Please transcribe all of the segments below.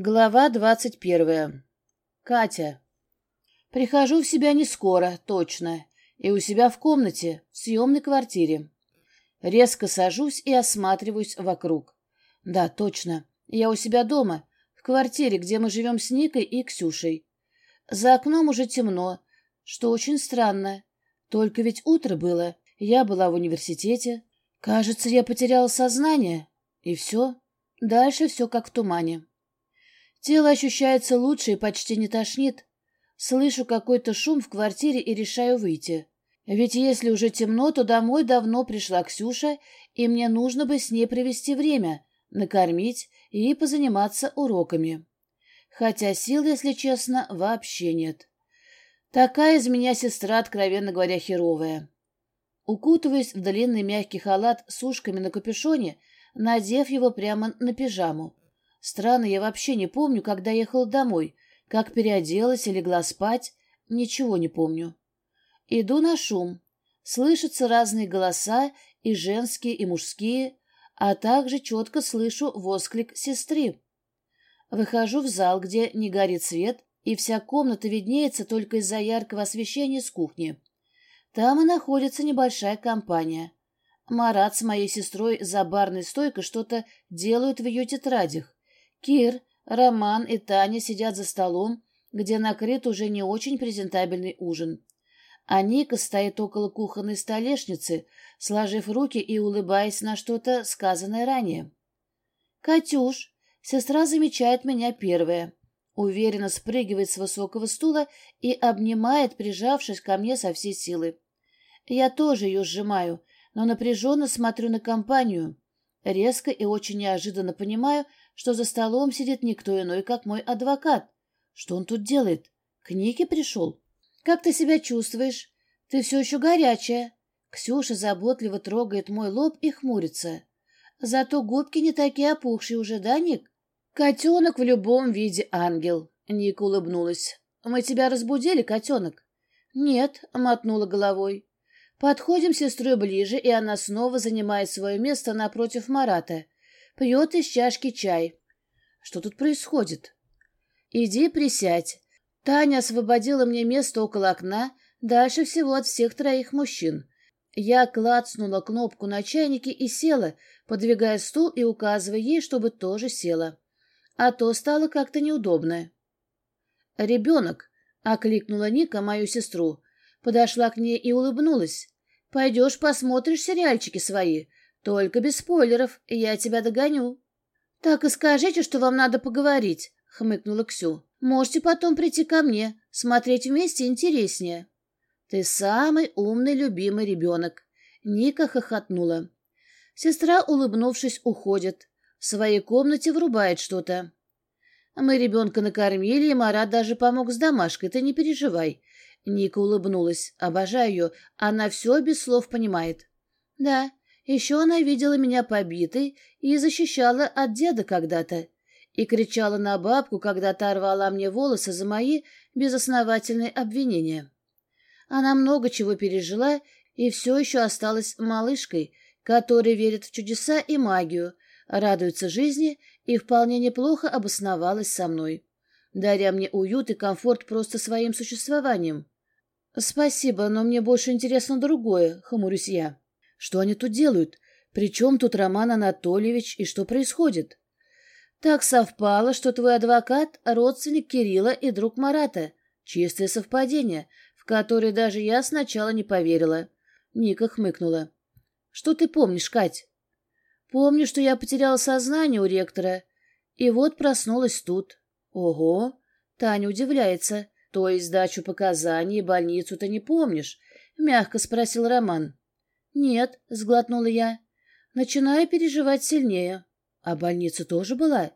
Глава двадцать первая. Катя. Прихожу в себя не скоро, точно, и у себя в комнате, в съемной квартире. Резко сажусь и осматриваюсь вокруг. Да, точно, я у себя дома, в квартире, где мы живем с Никой и Ксюшей. За окном уже темно, что очень странно. Только ведь утро было, я была в университете. Кажется, я потеряла сознание, и все. Дальше все как в тумане. Тело ощущается лучше и почти не тошнит. Слышу какой-то шум в квартире и решаю выйти. Ведь если уже темно, то домой давно пришла Ксюша, и мне нужно бы с ней провести время, накормить и позаниматься уроками. Хотя сил, если честно, вообще нет. Такая из меня сестра, откровенно говоря, херовая. Укутываясь в длинный мягкий халат с ушками на капюшоне, надев его прямо на пижаму. Странно, я вообще не помню, когда ехала домой, как переоделась и легла спать, ничего не помню. Иду на шум. Слышатся разные голоса, и женские, и мужские, а также четко слышу восклик сестры. Выхожу в зал, где не горит свет, и вся комната виднеется только из-за яркого освещения с кухни. Там и находится небольшая компания. Марат с моей сестрой за барной стойкой что-то делают в ее тетрадях. Кир, Роман и Таня сидят за столом, где накрыт уже не очень презентабельный ужин. А Ника стоит около кухонной столешницы, сложив руки и улыбаясь на что-то, сказанное ранее. «Катюш!» Сестра замечает меня первая. Уверенно спрыгивает с высокого стула и обнимает, прижавшись ко мне со всей силы. Я тоже ее сжимаю, но напряженно смотрю на компанию. Резко и очень неожиданно понимаю, что за столом сидит никто иной, как мой адвокат. Что он тут делает? К Нике пришел? Как ты себя чувствуешь? Ты все еще горячая. Ксюша заботливо трогает мой лоб и хмурится. Зато губки не такие опухшие уже, да, Ник? Котенок в любом виде ангел. Ника улыбнулась. Мы тебя разбудили, котенок? Нет, мотнула головой. Подходим с сестрой ближе, и она снова занимает свое место напротив Марата — Пьет из чашки чай. Что тут происходит? Иди присядь. Таня освободила мне место около окна, дальше всего от всех троих мужчин. Я клацнула кнопку на чайнике и села, подвигая стул и указывая ей, чтобы тоже села. А то стало как-то неудобно. «Ребенок», — окликнула Ника мою сестру, подошла к ней и улыбнулась. «Пойдешь посмотришь сериальчики свои, только без спойлеров, я тебя догоню. Так и скажите, что вам надо поговорить, хмыкнула Ксю. Можете потом прийти ко мне, смотреть вместе интереснее. Ты самый умный, любимый ребенок. Ника хохотнула. Сестра, улыбнувшись, уходит. В своей комнате врубает что-то. Мы ребенка накормили, и Марат даже помог с домашкой, ты не переживай. Ника улыбнулась. Обожаю ее, она все без слов понимает. Да, еще она видела меня побитой и защищала от деда когда-то, и кричала на бабку, когда та рвала мне волосы за мои безосновательные обвинения. Она много чего пережила и все еще осталась малышкой, которая верит в чудеса и магию, радуется жизни и вполне неплохо обосновалась со мной, даря мне уют и комфорт просто своим существованием. «Спасибо, но мне больше интересно другое», — хмурюсь я. Что они тут делают? Причем тут Роман Анатольевич и что происходит? Так совпало, что твой адвокат — родственник Кирилла и друг Марата. Чистое совпадение, в которое даже я сначала не поверила. Ника хмыкнула. Что ты помнишь, Кать? Помню, что я потеряла сознание у ректора. И вот проснулась тут. Ого! Таня удивляется. То есть сдачу показаний и больницу ты не помнишь? Мягко спросил Роман. «Нет», — сглотнула я. «Начинаю переживать сильнее». «А больница тоже была?»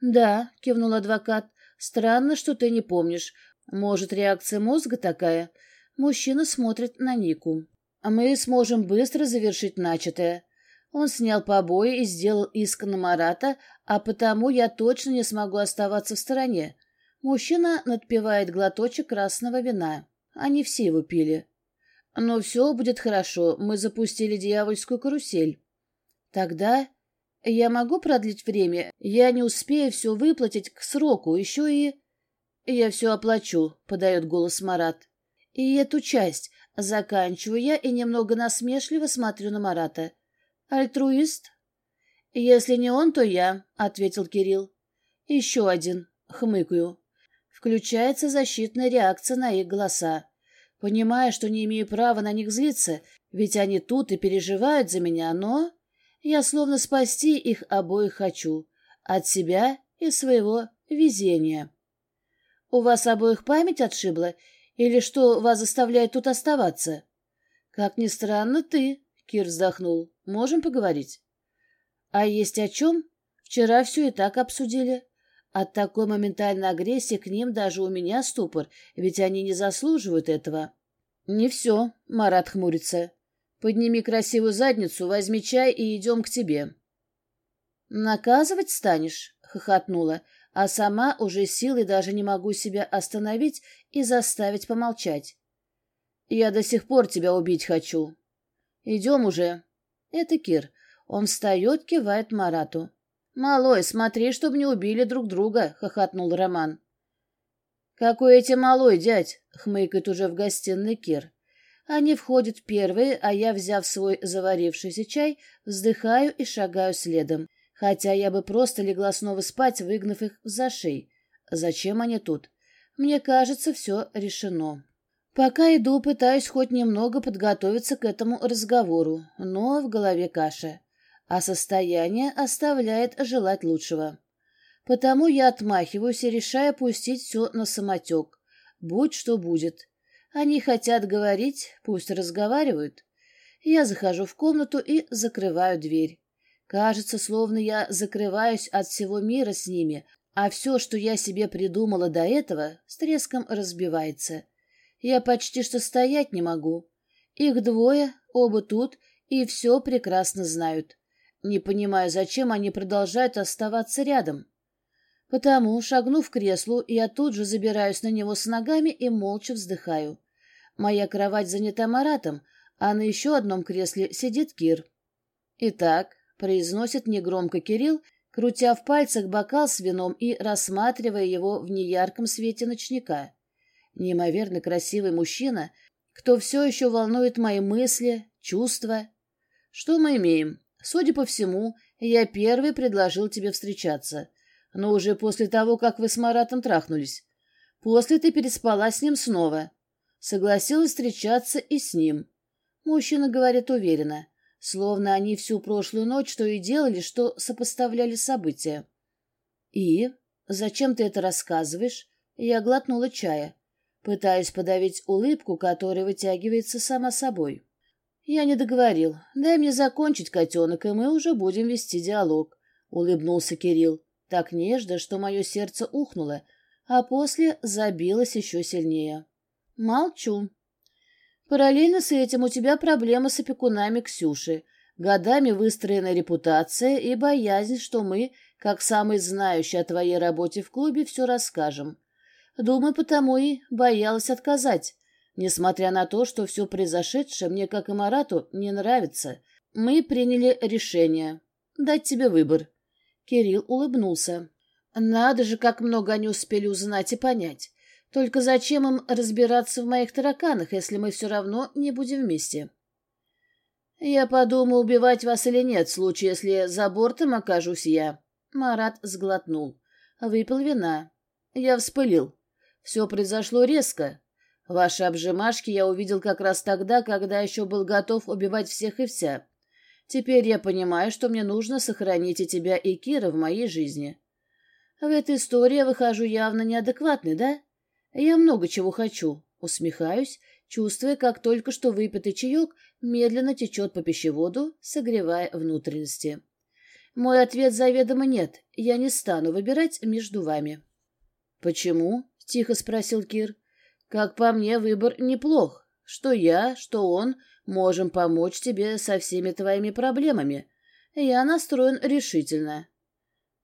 «Да», — кивнул адвокат. «Странно, что ты не помнишь. Может, реакция мозга такая?» Мужчина смотрит на Нику. «А мы сможем быстро завершить начатое». Он снял побои и сделал иск на Марата, а потому я точно не смогу оставаться в стороне. Мужчина надпивает глоточек красного вина. Они все его пили. Но все будет хорошо, мы запустили дьявольскую карусель. Тогда Я могу продлить время? Я не успею все выплатить к сроку, еще и... Я все оплачу, подает голос Марат. И эту часть заканчиваю я и немного насмешливо смотрю на Марата. Альтруист? Если не он, то я, ответил Кирилл. Еще один, хмыкаю. Включается защитная реакция на их голоса. Понимая, что не имею права на них злиться, ведь они тут и переживают за меня, но... Я словно спасти их обоих хочу. От себя и своего везения. У вас обоих память отшибла? Или что вас заставляет тут оставаться? Как ни странно, ты, Кир вздохнул. Можем поговорить? А есть о чем? Вчера все и так обсудили. От такой моментальной агрессии к ним даже у меня ступор, ведь они не заслуживают этого. Не все, Марат хмурится. Подними красивую задницу, возьми чай и идем к тебе. Наказывать станешь? Хохотнула, а сама уже силой даже не могу себя остановить и заставить помолчать. Я до сих пор тебя убить хочу. Идем уже. Это Кир. Он встает, кивает Марату. «Малой, смотри, чтобы не убили друг друга», — хохотнул Роман. «Какой эти малой, дядь?» — хмыкает уже в гостиной Кир. Они входят первые, а я, взяв свой заварившийся чай, вздыхаю и шагаю следом, хотя я бы просто легла снова спать, выгнав их за шеи. Зачем они тут? Мне кажется, все решено. Пока иду, пытаюсь хоть немного подготовиться к этому разговору, но в голове каша а состояние оставляет желать лучшего. Потому я отмахиваюсь и решаю пустить все на самотек. Будь что будет. Они хотят говорить, пусть разговаривают. Я захожу в комнату и закрываю дверь. Кажется, словно я закрываюсь от всего мира с ними, а все, что я себе придумала до этого, с треском разбивается. Я почти что стоять не могу. Их двое, оба тут, и все прекрасно знают. Не понимаю, зачем они продолжают оставаться рядом. Потому, шагнув к креслу, я тут же забираюсь на него с ногами и молча вздыхаю. Моя кровать занята Маратом, а на еще одном кресле сидит Кир. «Итак», — произносит негромко Кирилл, крутя в пальцах бокал с вином и рассматривая его в неярком свете ночника. Неимоверно красивый мужчина, кто все еще волнует мои мысли, чувства. Что мы имеем? Судя по всему, я первый предложил тебе встречаться, но уже после того, как вы с Маратом трахнулись. После ты переспала с ним снова. Согласилась встречаться и с ним. Мужчина говорит уверенно, словно они всю прошлую ночь что и делали, что сопоставляли события. «И? Зачем ты это рассказываешь?» Я глотнула чая, пытаясь подавить улыбку, которая вытягивается сама собой. «Я не договорил. Дай мне закончить, котенок, и мы уже будем вести диалог», — улыбнулся Кирилл. Так нежно, что мое сердце ухнуло, а после забилось еще сильнее. «Молчу. Параллельно с этим у тебя проблемы с опекунами Ксюши, годами выстроенная репутация и боязнь, что мы, как самые знающие о твоей работе в клубе, все расскажем. Думаю, потому и боялась отказать». Несмотря на то, что все произошедшее мне, как и Марату, не нравится, мы приняли решение дать тебе выбор. Кирилл улыбнулся. Надо же, как много они успели узнать и понять. Только зачем им разбираться в моих тараканах, если мы все равно не будем вместе? Я подумал, убивать вас или нет, в случае, если за бортом окажусь я. Марат сглотнул. Выпил вина. Я вспылил. Все произошло резко. Ваши обжимашки я увидел как раз тогда, когда еще был готов убивать всех и вся. Теперь я понимаю, что мне нужно сохранить и тебя, и Кира в моей жизни. В этой истории я выхожу явно неадекватный, да? Я много чего хочу. Усмехаюсь, чувствуя, как только что выпитый чаек медленно течет по пищеводу, согревая внутренности. Мой ответ заведомо нет. Я не стану выбирать между вами. «Почему?» — тихо спросил Кир. Как по мне, выбор неплох. Что я, что он можем помочь тебе со всеми твоими проблемами. Я настроен решительно.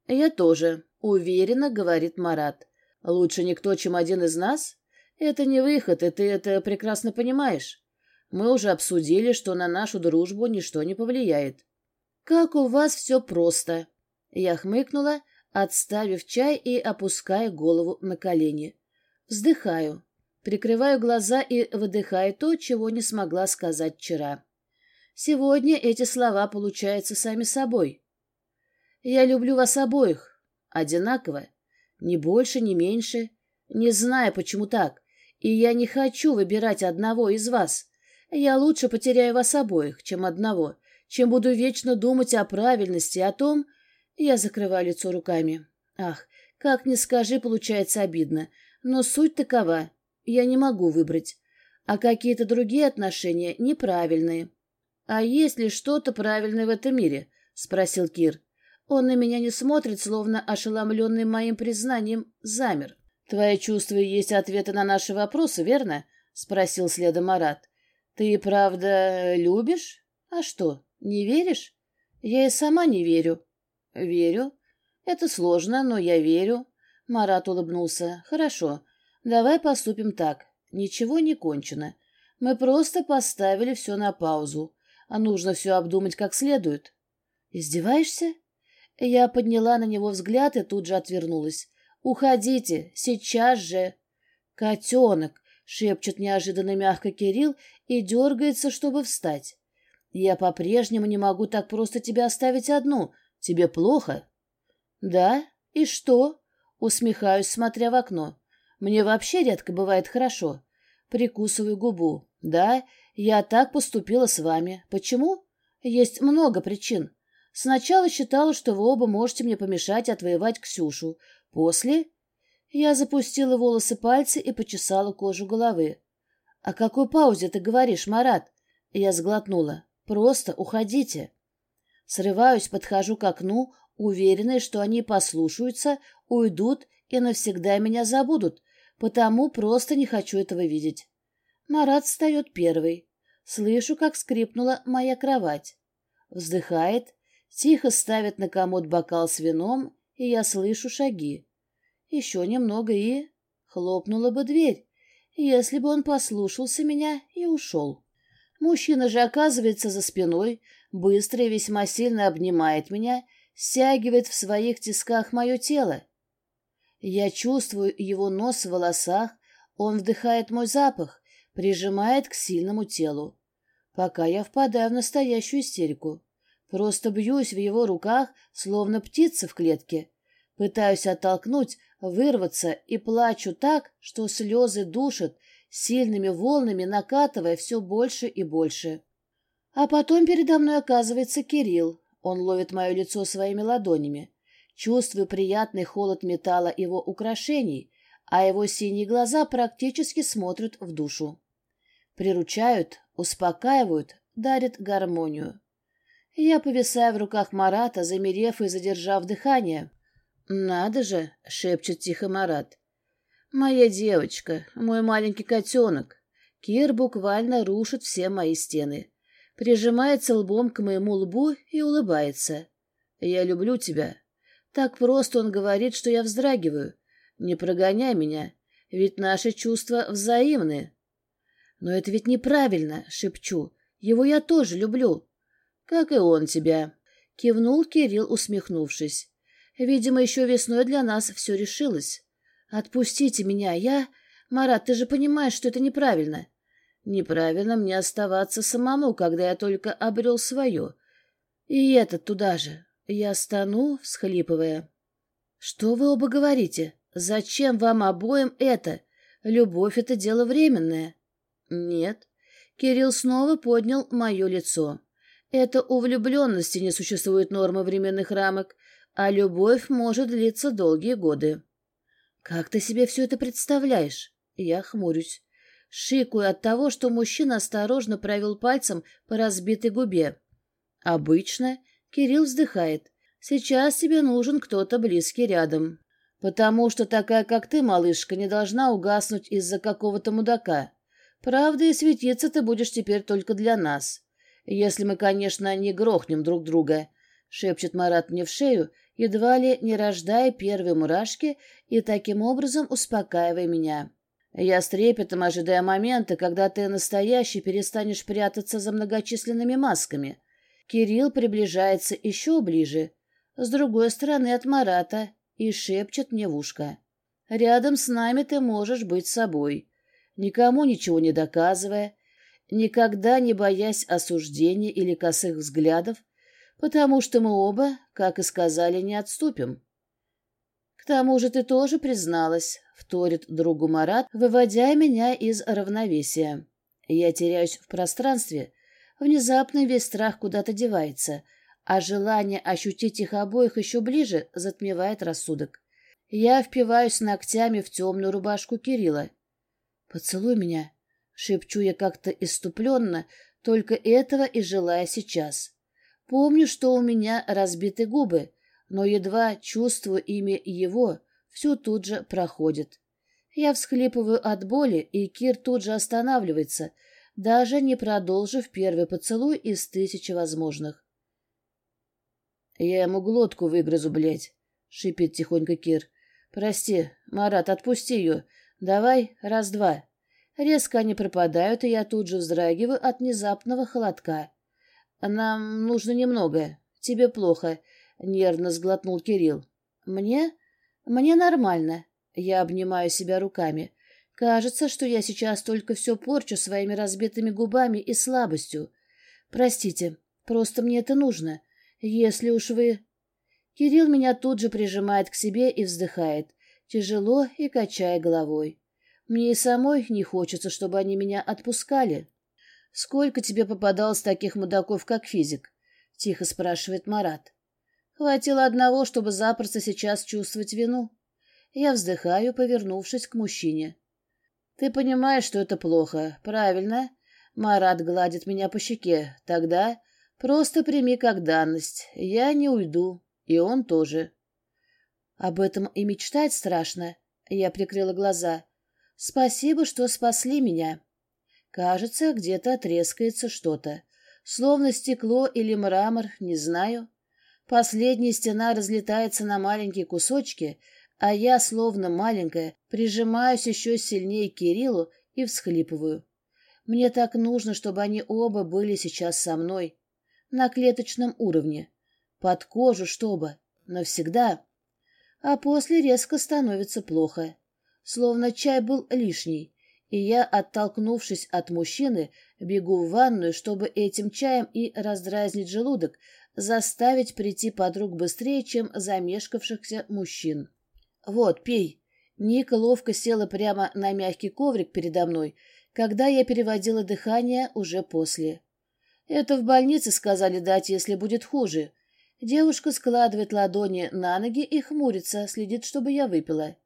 Я тоже, уверенно говорит Марат. Лучше никто, чем один из нас? Это не выход, и ты это прекрасно понимаешь. Мы уже обсудили, что на нашу дружбу ничто не повлияет. Как у вас все просто. Я хмыкнула, отставив чай и опуская голову на колени. Вздыхаю, прикрываю глаза и выдыхаю то, чего не смогла сказать вчера. Сегодня эти слова получаются сами собой. Я люблю вас обоих. Одинаково. Ни больше, ни меньше. Не знаю, почему так. И я не хочу выбирать одного из вас. Я лучше потеряю вас обоих, чем одного, чем буду вечно думать о правильности, о том... Я закрываю лицо руками. Ах, как ни скажи, получается обидно. Но суть такова. Я не могу выбрать. А какие-то другие отношения неправильные. «А есть ли что-то правильное в этом мире?» — спросил Кир. Он на меня не смотрит, словно ошеломленный моим признанием, замер. «Твои чувства и есть ответы на наши вопросы, верно?» — спросил следом Марат. «Ты правда любишь? А что, не веришь?» «Я и сама не верю». «Верю. Это сложно, но я верю». Марат улыбнулся. «Хорошо. Давай поступим так. Ничего не кончено. Мы просто поставили все на паузу а нужно все обдумать как следует. «Издеваешься?» Я подняла на него взгляд и тут же отвернулась. «Уходите! Сейчас же!» «Котенок!» — шепчет неожиданно мягко Кирилл и дергается, чтобы встать. «Я по-прежнему не могу так просто тебя оставить одну. Тебе плохо?» «Да? И что?» — усмехаюсь, смотря в окно. «Мне вообще редко бывает хорошо». Прикусываю губу. «Да, я так поступила с вами. Почему? Есть много причин. Сначала считала, что вы оба можете мне помешать отвоевать Ксюшу. После... Я запустила волосы пальцы и почесала кожу головы. «О какой паузе ты говоришь, Марат?» Я сглотнула. «Просто уходите». Срываюсь, подхожу к окну, уверенная, что они послушаются, уйдут и навсегда меня забудут, потому просто не хочу этого видеть. Марат встает первый. Слышу, как скрипнула моя кровать. Вздыхает, тихо ставит на комод бокал с вином, и я слышу шаги. Еще немного и... Хлопнула бы дверь, если бы он послушался меня и ушел. Мужчина же оказывается за спиной, быстро и весьма сильно обнимает меня, стягивает в своих тисках мое тело. Я чувствую его нос в волосах, он вдыхает мой запах, прижимает к сильному телу. Пока я впадаю в настоящую истерику. Просто бьюсь в его руках, словно птица в клетке. Пытаюсь оттолкнуть, вырваться и плачу так, что слезы душат, сильными волнами накатывая все больше и больше. А потом передо мной оказывается Кирилл. Он ловит мое лицо своими ладонями. Чувствую приятный холод металла его украшений, а его синие глаза практически смотрят в душу. Приручают, успокаивают, дарят гармонию. Я повисаю в руках Марата, замерев и задержав дыхание. «Надо же!» — шепчет тихо Марат. «Моя девочка, мой маленький котенок». Кир буквально рушит все мои стены. Прижимается лбом к моему лбу и улыбается. «Я люблю тебя». Так просто он говорит, что я вздрагиваю. «Не прогоняй меня, ведь наши чувства взаимны». «Но это ведь неправильно!» — шепчу. «Его я тоже люблю!» «Как и он тебя!» — кивнул Кирилл, усмехнувшись. «Видимо, еще весной для нас все решилось. Отпустите меня, я... Марат, ты же понимаешь, что это неправильно!» «Неправильно мне оставаться самому, когда я только обрел свое. И этот туда же. Я стану, всхлипывая. «Что вы оба говорите? Зачем вам обоим это? Любовь — это дело временное». Нет. Кирилл снова поднял мое лицо. Это у влюбленности не существует нормы временных рамок, а любовь может длиться долгие годы. Как ты себе все это представляешь? Я хмурюсь. Шикаю от того, что мужчина осторожно провел пальцем по разбитой губе. Обычно Кирилл вздыхает. Сейчас тебе нужен кто-то близкий рядом. Потому что такая, как ты, малышка, не должна угаснуть из-за какого-то мудака. Правда, и светиться ты будешь теперь только для нас. Если мы, конечно, не грохнем друг друга, — шепчет Марат мне в шею, едва ли не рождая первые мурашки и таким образом успокаивая меня. Я с трепетом ожидаю момента, когда ты настоящий перестанешь прятаться за многочисленными масками. Кирилл приближается еще ближе, с другой стороны от Марата, и шепчет мне в ушко. «Рядом с нами ты можешь быть собой, никому ничего не доказывая, никогда не боясь осуждения или косых взглядов, потому что мы оба, как и сказали, не отступим. К тому же ты тоже призналась, — вторит другу Марат, выводя меня из равновесия. Я теряюсь в пространстве. Внезапно весь страх куда-то девается, а желание ощутить их обоих еще ближе затмевает рассудок. Я впиваюсь ногтями в темную рубашку Кирилла. «Поцелуй меня», — шепчу я как-то иступленно, только этого и желая сейчас. Помню, что у меня разбиты губы, но едва чувствую имя его, все тут же проходит. Я всхлипываю от боли, и Кир тут же останавливается, даже не продолжив первый поцелуй из тысячи возможных. «Я ему глотку выгрызу, блядь», — шипит тихонько Кир. «Прости, Марат, отпусти ее. Давай, раз-два». Резко они пропадают, и я тут же вздрагиваю от внезапного холодка. «Нам нужно немного. Тебе плохо», — нервно сглотнул Кирилл. «Мне? Мне нормально». Я обнимаю себя руками. Кажется, что я сейчас только все порчу своими разбитыми губами и слабостью. Простите, просто мне это нужно. Если уж вы... Кирилл меня тут же прижимает к себе и вздыхает, тяжело и качая головой. Мне и самой не хочется, чтобы они меня отпускали. «Сколько тебе попадалось таких мудаков, как физик?» — тихо спрашивает Марат. «Хватило одного, чтобы запросто сейчас чувствовать вину». Я вздыхаю, повернувшись к мужчине. «Ты понимаешь, что это плохо, правильно?» Марат гладит меня по щеке. «Тогда просто прими как данность. Я не уйду, и он тоже». «Об этом и мечтать страшно». Я прикрыла глаза. «Спасибо, что спасли меня». Кажется, где-то трескается что-то. Словно стекло или мрамор, не знаю. Последняя стена разлетается на маленькие кусочки, а я, словно маленькая, прижимаюсь еще сильнее к Кириллу и всхлипываю. Мне так нужно, чтобы они оба были сейчас со мной. На клеточном уровне. Под кожу, чтобы. Навсегда. А после резко становится плохо. Словно чай был лишний и я, оттолкнувшись от мужчины, бегу в ванную, чтобы этим чаем и раздразнить желудок, заставить прийти подруг быстрее, чем замешкавшихся мужчин. «Вот, пей». Ника ловко села прямо на мягкий коврик передо мной, когда я переводила дыхание уже после. «Это в больнице сказали дать, если будет хуже». Девушка складывает ладони на ноги и хмурится, следит, чтобы я выпила.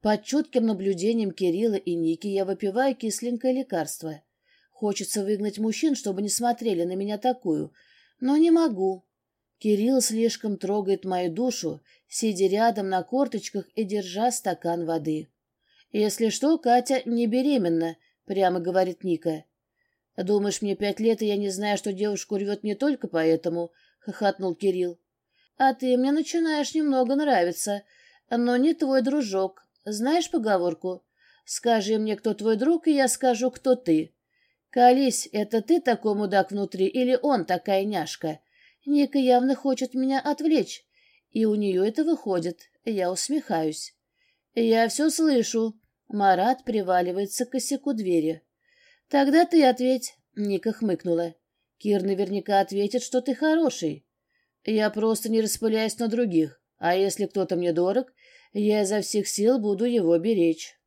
Под чутким наблюдением Кирилла и Ники я выпиваю кисленькое лекарство. Хочется выгнать мужчин, чтобы не смотрели на меня такую, но не могу. Кирилл слишком трогает мою душу, сидя рядом на корточках и держа стакан воды. «Если что, Катя не беременна», — прямо говорит Ника. «Думаешь, мне пять лет, и я не знаю, что девушку рвет не только поэтому?» — хохотнул Кирилл. «А ты мне начинаешь немного нравиться, но не твой дружок, знаешь поговорку? Скажи мне, кто твой друг, и я скажу, кто ты. Колись, это ты такой мудак внутри или он такая няшка? Ника явно хочет меня отвлечь, и у нее это выходит. Я усмехаюсь. Я все слышу. Марат приваливается к косяку двери. Тогда ты ответь. Ника хмыкнула. Кир наверняка ответит, что ты хороший. Я просто не распыляюсь на других. А если кто-то мне дорог, я изо всех сил буду его беречь.